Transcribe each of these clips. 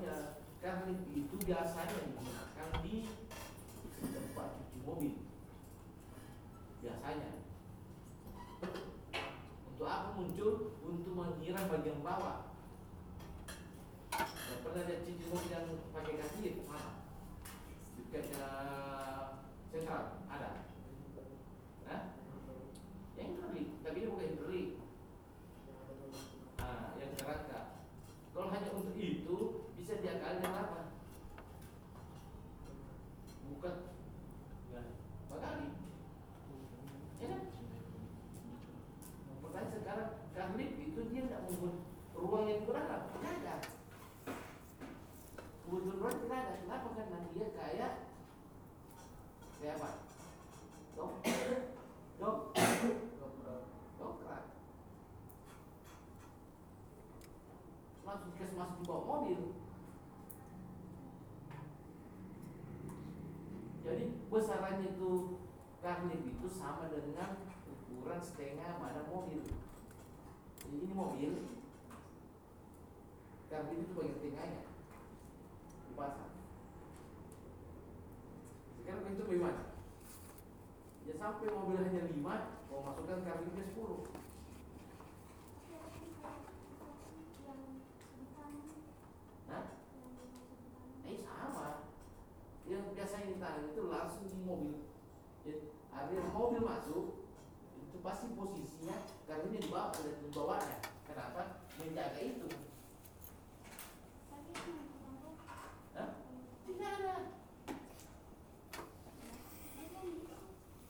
anunya karena itu biasanya digunakan di tempat cuci mobil. Biasanya. Untuk apa muncul? Untuk menyiram bagian bawah. Yang pernah lihat cuci mobil yang pakai kasir mana dekatnya sentral ada Hah? yang hidrolik tapi ini bukan hidrolik nah yang kerangka kalau hanya untuk itu bisa diakali dengan apa bukan ya, bakali ya kan pertanyaan karlip itu dia tidak membuat ruang yang digunakan tidak ada kebetulan tidak ada. Kenapa? Karena dia kayak kayak apa? Dok dok dokrak langsung kes masuk di bawah mobil. Jadi besarannya itu karnit itu sama dengan ukuran setengah badan mobil jadi ini mobil karnit itu bagian tengahnya dipasang sekarang bentuk bagaimana? Ya sampai mobil hanya 5 mau masukkan karnitnya 10 Hah? Eh sama. Yang biasanya ditarik itu langsung di mobil. Jadi ada mobil masuk itu pasti posisinya karena ini di bawah ada di bawahnya. Kenapa? Menjaga itu. Hah? Tidak ada.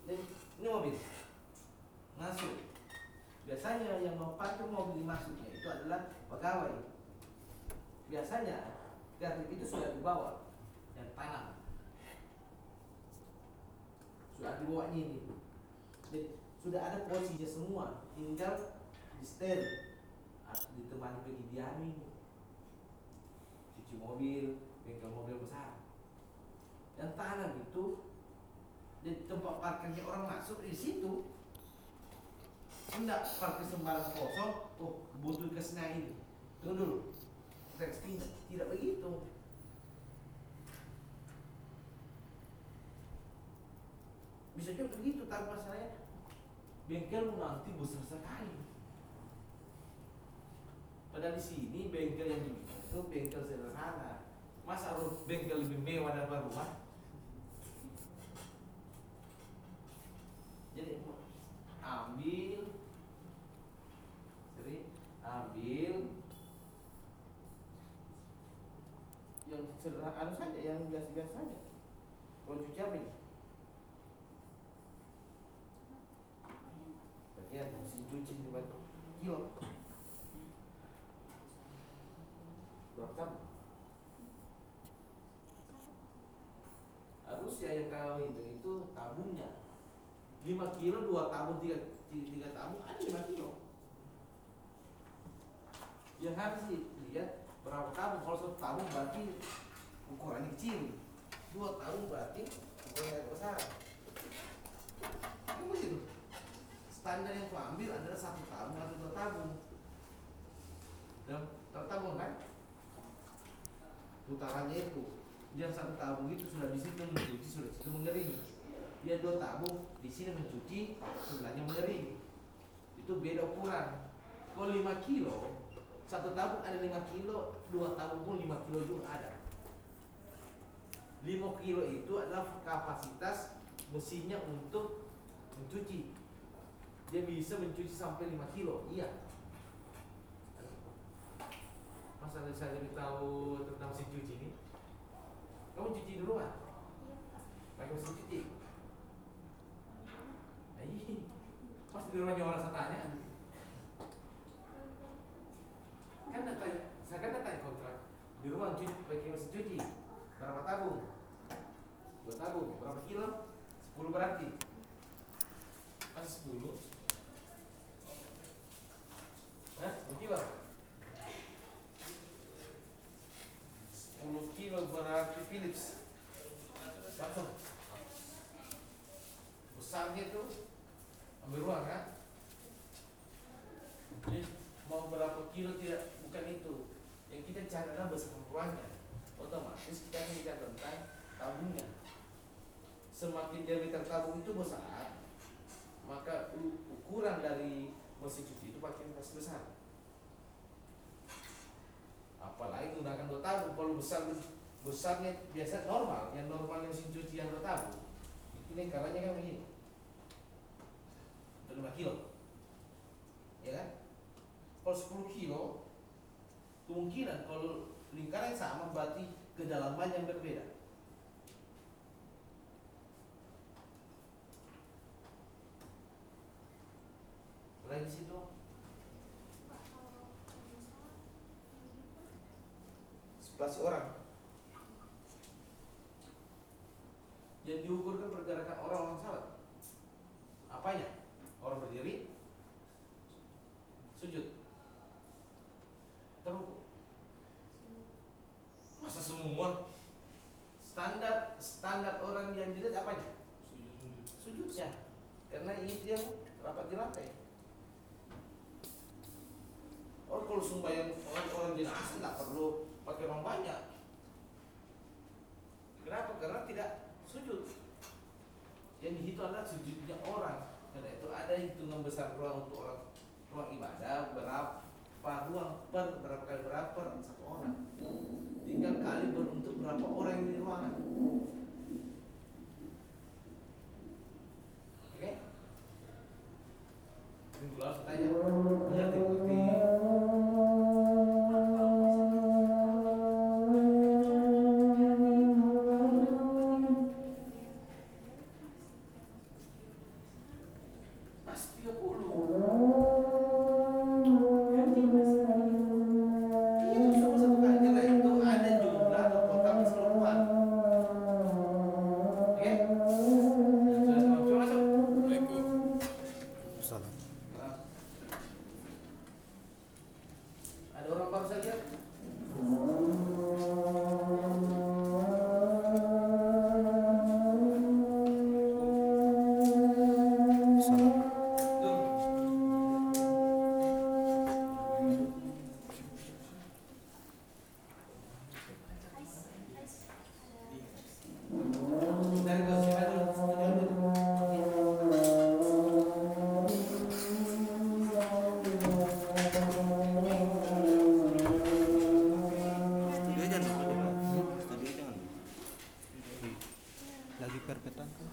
Jadi, ini mobil masuk. Biasanya yang mau pakai mobil masuknya itu adalah pegawai. Biasanya garnik itu sudah dibawa dan tanam. Sudah dibawanya ini. Jadi, sudah ada posisinya semua. Tinggal di setel atau ditemani pergi diami cuci mobil bengkel mobil besar. Dan tanam itu di tempat parkirnya orang masuk di situ enggak parkir sembarang kosong oh butuh ke ini tunggu dulu teks tidak, tidak begitu. Bisa juga begitu, tapi masalahnya bengkel nanti besar sekali. Padahal di sini bengkel yang itu bengkel sederhana. Masa harus bengkel lebih mewah daripada rumah? Jadi ambil, ambil yang sederhana saja, yang biasa-biasa saja. Kalau cuci apa ini? Bagian mesin cuci batu kilo. Berapa? Harusnya yang kau itu itu tabungnya 5 kilo, 2 tabung, 3, 3 tabung, ada 5 kilo. Yang harus dilihat berapa tabung kalau satu tabung berarti ukurannya kecil. Dua tabung berarti ukurannya besar. Ini begitu. Standar yang kau ambil adalah satu tabung atau dua tabung dan tertabung kan? Putarannya itu. Dia satu tabung itu sudah di situ mencuci sudah di mengering. Dia dua tabung di sini mencuci sebelahnya mengering. Itu beda ukuran. Kalau 5 kilo satu tabung ada 5 kilo, dua tabung pun 5 kilo juga ada. 5 kilo itu adalah kapasitas mesinnya untuk mencuci. Dia bisa mencuci sampai 5 kilo, iya. Masa saya lebih tahu tentang mesin cuci ini? Kamu cuci di rumah? Pakai mesin cuci? Iya. Pasti di rumahnya orang saya tanya. kan datang saya kan datang kontrak di rumah cuci pakai mesin cuci berapa tabung tabung berapa kilo sepuluh berarti. Pas sepuluh. Hah? Berapa? sepuluh kilo berarti Philips. Langsung besarnya itu ambil ruang kan jadi mau berapa kilo tidak bukan itu yang kita cari adalah besar ruangnya otomatis kita akan bicara tentang tabungnya semakin diameter tabung itu besar maka ukuran dari mesin cuci itu makin besar. Apalagi menggunakan dua tabung kalau besar besarnya biasa normal yang normalnya mesin cuci yang dua tabung ini lingkarannya kan begini. Untuk 5 kilo. Ya kan? Kalau 10 kilo kemungkinan kalau lingkaran sama berarti kedalaman yang berbeda 11 orang. Yang diukurkan pergerakan orang-orang salat. Apanya? orang berdiri sujud. Terukur masa semua? Standar standar orang yang dilihat apanya? sujud sujudnya karena ini dia rapat di lantai. Orang kalau sumpah yang orang orang jenazah tidak perlu pakai orang banyak. Kenapa? Karena tidak sujud. Yang dihitung adalah sujudnya orang. Karena itu ada hitungan besar ruang untuk orang ruang ibadah berapa ruang per berapa kali berapa satu orang. Tinggal kali beruntuk berapa orang di ruangan. Mas 30 Iya, itu di tuh.